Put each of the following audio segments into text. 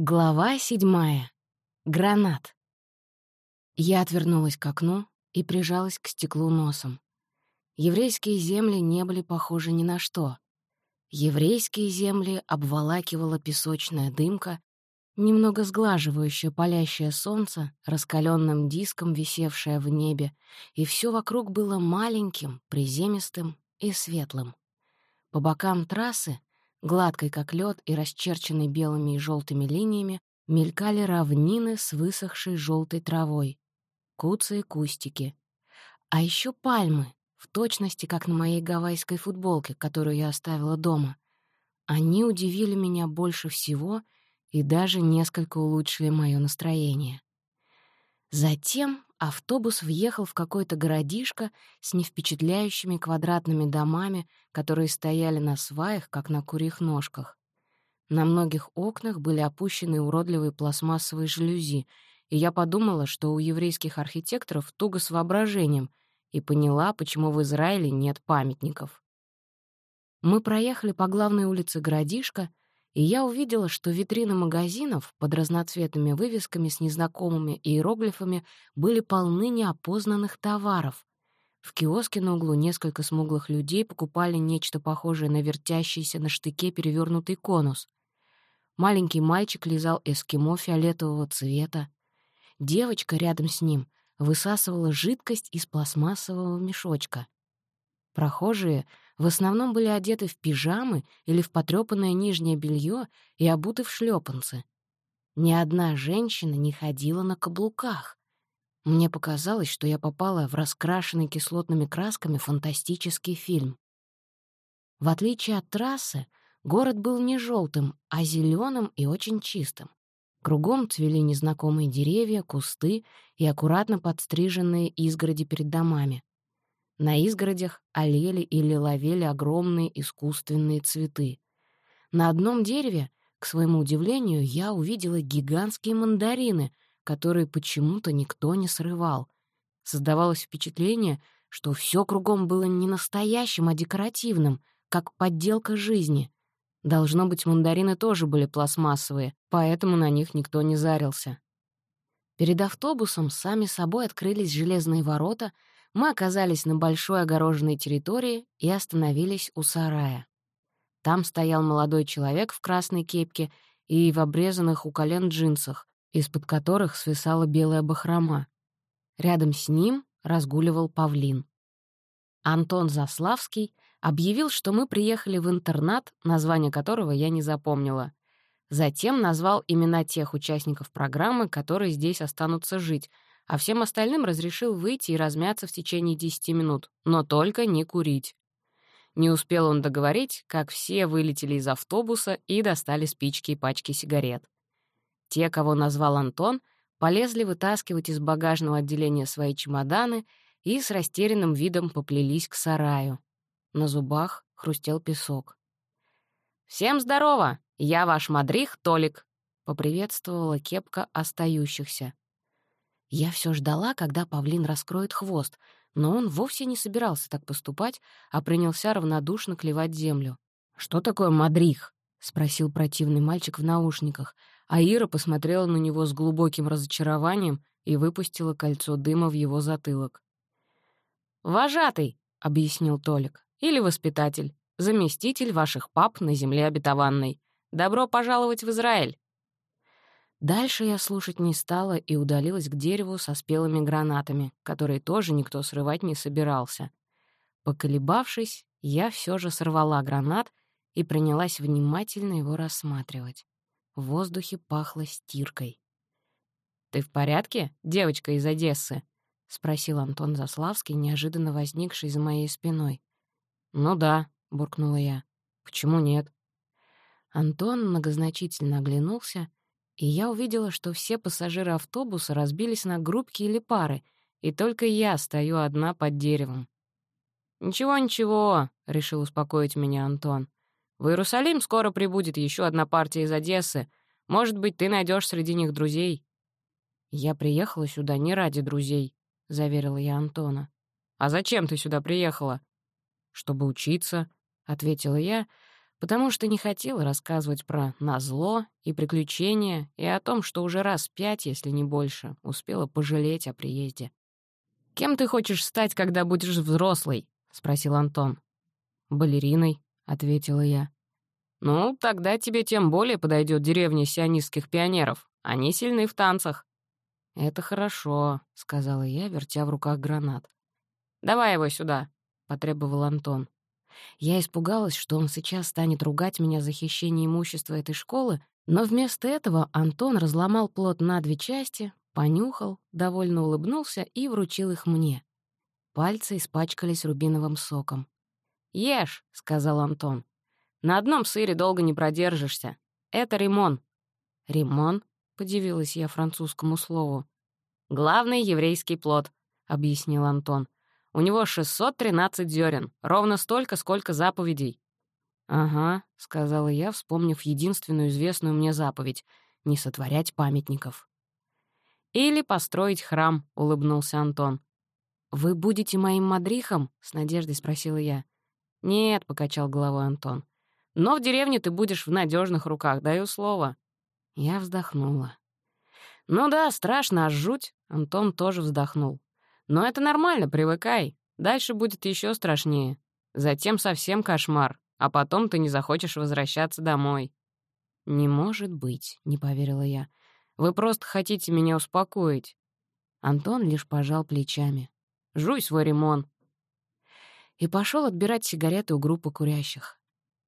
Глава седьмая. Гранат. Я отвернулась к окну и прижалась к стеклу носом. Еврейские земли не были похожи ни на что. Еврейские земли обволакивала песочная дымка, немного сглаживающая палящее солнце, раскаленным диском, висевшее в небе, и все вокруг было маленьким, приземистым и светлым. По бокам трассы гладкой как лед и расчерченной белыми и желтыми линиями, мелькали равнины с высохшей желтой травой, куцы и кустики. А еще пальмы, в точности как на моей гавайской футболке, которую я оставила дома. Они удивили меня больше всего и даже несколько улучшили мое настроение. Затем автобус въехал в какое-то городишко с невпечатляющими квадратными домами, которые стояли на сваях, как на курьих ножках. На многих окнах были опущены уродливые пластмассовые жалюзи, и я подумала, что у еврейских архитекторов туго с воображением, и поняла, почему в Израиле нет памятников. Мы проехали по главной улице городишка, и я увидела, что витрины магазинов под разноцветными вывесками с незнакомыми иероглифами были полны неопознанных товаров. В киоске на углу несколько смуглых людей покупали нечто похожее на вертящийся на штыке перевернутый конус. Маленький мальчик лизал эскимо фиолетового цвета. Девочка рядом с ним высасывала жидкость из пластмассового мешочка. Прохожие в основном были одеты в пижамы или в потрёпанное нижнее белье и обуты в шлепанцы. Ни одна женщина не ходила на каблуках. Мне показалось, что я попала в раскрашенный кислотными красками фантастический фильм. В отличие от трассы, город был не желтым, а зеленым и очень чистым. Кругом цвели незнакомые деревья, кусты и аккуратно подстриженные изгороди перед домами. На изгородях олели или ловели огромные искусственные цветы. На одном дереве, к своему удивлению, я увидела гигантские мандарины, которые почему-то никто не срывал. Создавалось впечатление, что все кругом было не настоящим, а декоративным, как подделка жизни. Должно быть, мандарины тоже были пластмассовые, поэтому на них никто не зарился. Перед автобусом сами собой открылись железные ворота — мы оказались на большой огороженной территории и остановились у сарая. Там стоял молодой человек в красной кепке и в обрезанных у колен джинсах, из-под которых свисала белая бахрома. Рядом с ним разгуливал павлин. Антон Заславский объявил, что мы приехали в интернат, название которого я не запомнила. Затем назвал имена тех участников программы, которые здесь останутся жить — а всем остальным разрешил выйти и размяться в течение 10 минут, но только не курить. Не успел он договорить, как все вылетели из автобуса и достали спички и пачки сигарет. Те, кого назвал Антон, полезли вытаскивать из багажного отделения свои чемоданы и с растерянным видом поплелись к сараю. На зубах хрустел песок. «Всем здорово! Я ваш мадрих Толик!» — поприветствовала кепка остающихся. Я все ждала, когда павлин раскроет хвост, но он вовсе не собирался так поступать, а принялся равнодушно клевать землю. «Что такое мадрих?» — спросил противный мальчик в наушниках, а Ира посмотрела на него с глубоким разочарованием и выпустила кольцо дыма в его затылок. «Вожатый», — объяснил Толик, — «или воспитатель, заместитель ваших пап на земле обетованной. Добро пожаловать в Израиль!» Дальше я слушать не стала и удалилась к дереву со спелыми гранатами, которые тоже никто срывать не собирался. Поколебавшись, я все же сорвала гранат и принялась внимательно его рассматривать. В воздухе пахло стиркой. «Ты в порядке, девочка из Одессы?» — спросил Антон Заславский, неожиданно возникший за моей спиной. «Ну да», — буркнула я. «Почему нет?» Антон многозначительно оглянулся и я увидела, что все пассажиры автобуса разбились на группки или пары, и только я стою одна под деревом. «Ничего-ничего», — решил успокоить меня Антон. «В Иерусалим скоро прибудет еще одна партия из Одессы. Может быть, ты найдешь среди них друзей». «Я приехала сюда не ради друзей», — заверила я Антона. «А зачем ты сюда приехала?» «Чтобы учиться», — ответила я, потому что не хотела рассказывать про назло и приключения и о том, что уже раз пять, если не больше, успела пожалеть о приезде. «Кем ты хочешь стать, когда будешь взрослый?» — спросил Антон. «Балериной», — ответила я. «Ну, тогда тебе тем более подойдет деревня сионистских пионеров. Они сильны в танцах». «Это хорошо», — сказала я, вертя в руках гранат. «Давай его сюда», — потребовал Антон. Я испугалась, что он сейчас станет ругать меня за хищение имущества этой школы, но вместо этого Антон разломал плод на две части, понюхал, довольно улыбнулся и вручил их мне. Пальцы испачкались рубиновым соком. «Ешь», — сказал Антон. «На одном сыре долго не продержишься. Это римон». «Римон?» — подивилась я французскому слову. «Главный еврейский плод», — объяснил Антон. У него 613 зерен, ровно столько, сколько заповедей». «Ага», — сказала я, вспомнив единственную известную мне заповедь — не сотворять памятников. «Или построить храм», — улыбнулся Антон. «Вы будете моим мадрихом?» — с надеждой спросила я. «Нет», — покачал головой Антон. «Но в деревне ты будешь в надежных руках, даю слово». Я вздохнула. «Ну да, страшно, аж жуть», — Антон тоже вздохнул. Но это нормально, привыкай. Дальше будет еще страшнее. Затем совсем кошмар, а потом ты не захочешь возвращаться домой». «Не может быть», — не поверила я. «Вы просто хотите меня успокоить». Антон лишь пожал плечами. «Жуй свой ремон». И пошел отбирать сигареты у группы курящих.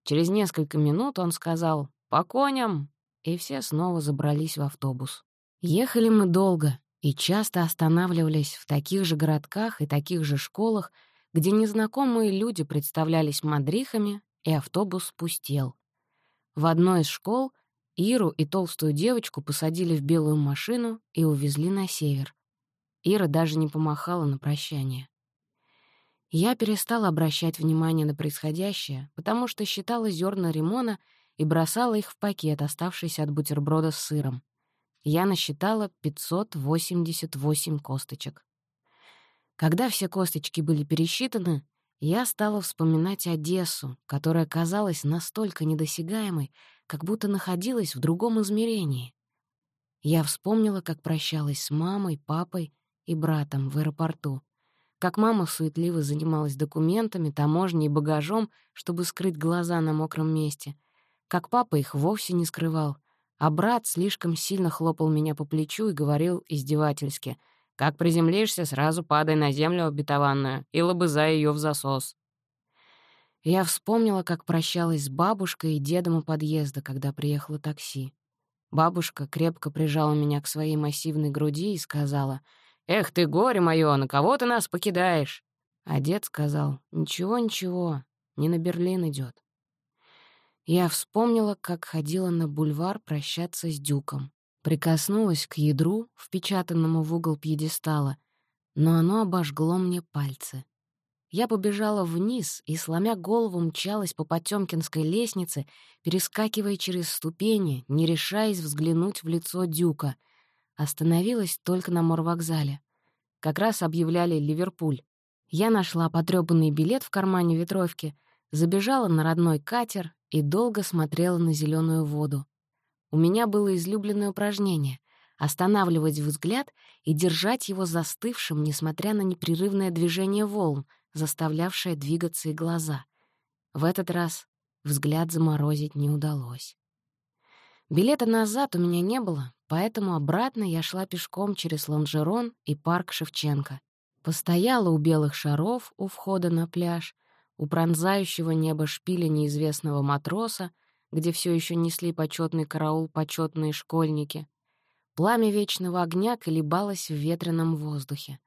Через несколько минут он сказал «По коням!» и все снова забрались в автобус. Ехали мы долго, и часто останавливались в таких же городках и таких же школах, где незнакомые люди представлялись мадрихами, и автобус пустел. В одной из школ Иру и толстую девочку посадили в белую машину и увезли на север. Ира даже не помахала на прощание. Я перестала обращать внимание на происходящее, потому что считала зерна ремона и бросала их в пакет, оставшийся от бутерброда с сыром я насчитала 588 косточек. Когда все косточки были пересчитаны, я стала вспоминать Одессу, которая казалась настолько недосягаемой, как будто находилась в другом измерении. Я вспомнила, как прощалась с мамой, папой и братом в аэропорту, как мама суетливо занималась документами, таможней и багажом, чтобы скрыть глаза на мокром месте, как папа их вовсе не скрывал — а брат слишком сильно хлопал меня по плечу и говорил издевательски, «Как приземлишься, сразу падай на землю обетованную и лобызай ее в засос». Я вспомнила, как прощалась с бабушкой и дедом у подъезда, когда приехало такси. Бабушка крепко прижала меня к своей массивной груди и сказала, «Эх ты, горе моё, на кого ты нас покидаешь?» А дед сказал, «Ничего, ничего, не на Берлин идет. Я вспомнила, как ходила на бульвар прощаться с Дюком. Прикоснулась к ядру, впечатанному в угол пьедестала, но оно обожгло мне пальцы. Я побежала вниз и, сломя голову, мчалась по Потёмкинской лестнице, перескакивая через ступени, не решаясь взглянуть в лицо Дюка. Остановилась только на морвокзале. Как раз объявляли Ливерпуль. Я нашла потрёпанный билет в кармане ветровки, забежала на родной катер и долго смотрела на зеленую воду. У меня было излюбленное упражнение — останавливать взгляд и держать его застывшим, несмотря на непрерывное движение волн, заставлявшее двигаться и глаза. В этот раз взгляд заморозить не удалось. Билета назад у меня не было, поэтому обратно я шла пешком через Лонжерон и парк Шевченко. Постояла у белых шаров у входа на пляж, у пронзающего небо шпиля неизвестного матроса, где все еще несли почетный караул почетные школьники. Пламя вечного огня колебалось в ветреном воздухе.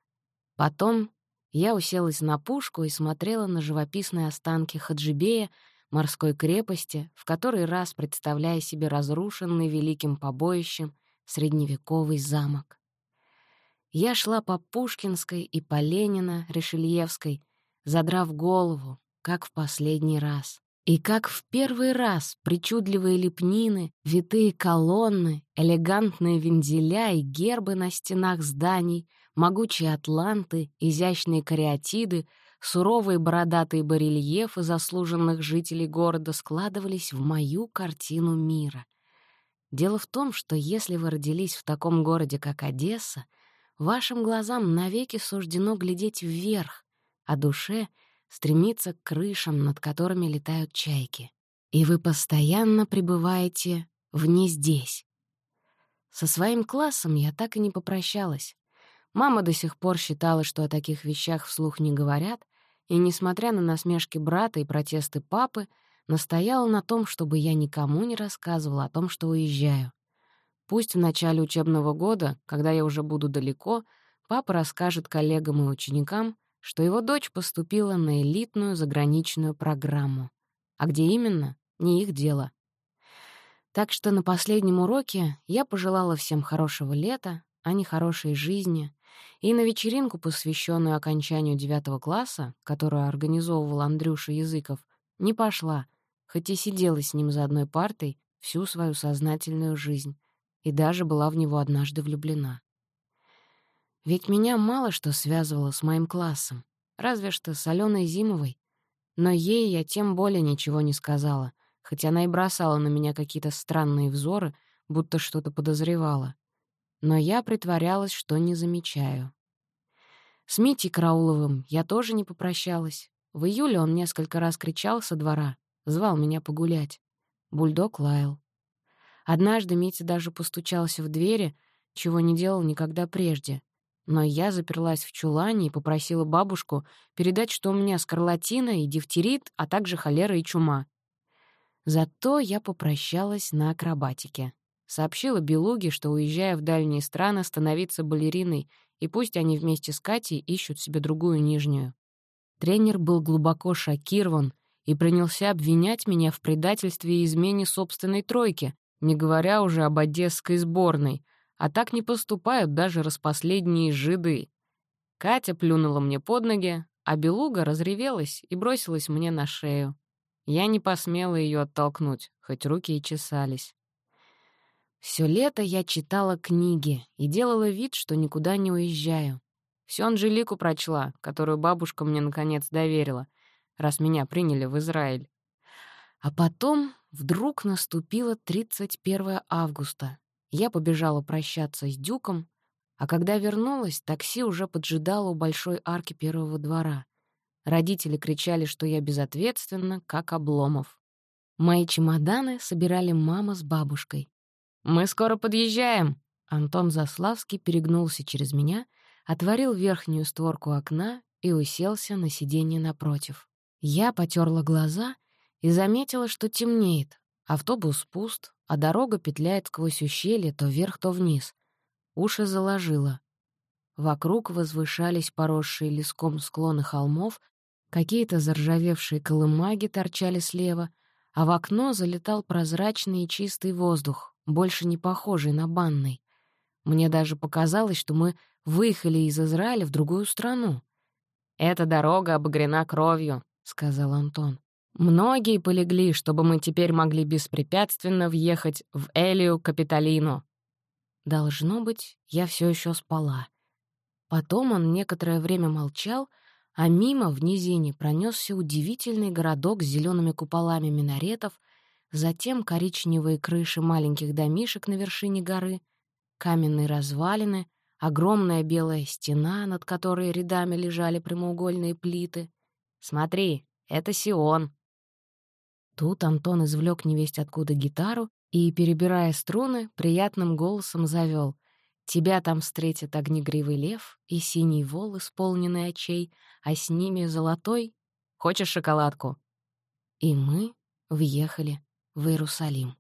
Потом я уселась на пушку и смотрела на живописные останки Хаджибея, морской крепости, в который раз представляя себе разрушенный великим побоищем средневековый замок. Я шла по Пушкинской и по Ленина, Решельевской, задрав голову, как в последний раз. И как в первый раз причудливые лепнины, витые колонны, элегантные вензеля и гербы на стенах зданий, могучие атланты, изящные кариатиды, суровые бородатые барельефы заслуженных жителей города складывались в мою картину мира. Дело в том, что если вы родились в таком городе, как Одесса, вашим глазам навеки суждено глядеть вверх, а душе — стремиться к крышам, над которыми летают чайки. И вы постоянно пребываете вне здесь. Со своим классом я так и не попрощалась. Мама до сих пор считала, что о таких вещах вслух не говорят, и, несмотря на насмешки брата и протесты папы, настояла на том, чтобы я никому не рассказывала о том, что уезжаю. Пусть в начале учебного года, когда я уже буду далеко, папа расскажет коллегам и ученикам, что его дочь поступила на элитную заграничную программу. А где именно — не их дело. Так что на последнем уроке я пожелала всем хорошего лета, а не хорошей жизни, и на вечеринку, посвященную окончанию девятого класса, которую организовывал Андрюша Языков, не пошла, хоть и сидела с ним за одной партой всю свою сознательную жизнь и даже была в него однажды влюблена. Ведь меня мало что связывало с моим классом, разве что с Аленой Зимовой, но ей я тем более ничего не сказала — хотя она и бросала на меня какие-то странные взоры, будто что-то подозревала. Но я притворялась, что не замечаю. С Митей Крауловым я тоже не попрощалась. В июле он несколько раз кричал со двора, звал меня погулять. Бульдог лаял. Однажды Митя даже постучался в двери, чего не делал никогда прежде. Но я заперлась в чулане и попросила бабушку передать, что у меня скарлатина и дифтерит, а также холера и чума. Зато я попрощалась на акробатике. Сообщила Белуге, что, уезжая в дальние страны, становиться балериной, и пусть они вместе с Катей ищут себе другую нижнюю. Тренер был глубоко шокирован и принялся обвинять меня в предательстве и измене собственной тройки, не говоря уже об одесской сборной, а так не поступают даже распоследние жиды. Катя плюнула мне под ноги, а Белуга разревелась и бросилась мне на шею. Я не посмела ее оттолкнуть, хоть руки и чесались. Все лето я читала книги и делала вид, что никуда не уезжаю. Всю Анжелику прочла, которую бабушка мне наконец доверила, раз меня приняли в Израиль. А потом вдруг наступило 31 августа. Я побежала прощаться с Дюком, а когда вернулась, такси уже поджидало у большой арки первого двора. Родители кричали, что я безответственна, как Обломов. Мои чемоданы собирали мама с бабушкой. «Мы скоро подъезжаем!» Антон Заславский перегнулся через меня, отворил верхнюю створку окна и уселся на сиденье напротив. Я потерла глаза и заметила, что темнеет. Автобус пуст, а дорога петляет сквозь ущелье то вверх, то вниз. Уши заложило. Вокруг возвышались поросшие леском склоны холмов Какие-то заржавевшие колымаги торчали слева, а в окно залетал прозрачный и чистый воздух, больше не похожий на банный. Мне даже показалось, что мы выехали из Израиля в другую страну. «Эта дорога обогрена кровью», — сказал Антон. «Многие полегли, чтобы мы теперь могли беспрепятственно въехать в Элию Капитолину». Должно быть, я все еще спала. Потом он некоторое время молчал — а мимо в низине пронесся удивительный городок с зелеными куполами минаретов, затем коричневые крыши маленьких домишек на вершине горы, каменные развалины, огромная белая стена, над которой рядами лежали прямоугольные плиты. «Смотри, это Сион!» Тут Антон извлек невесть откуда гитару и, перебирая струны, приятным голосом завел: Тебя там встретит огнегривый лев и синий вол, исполненный очей, а с ними золотой. Хочешь шоколадку?» И мы въехали в Иерусалим.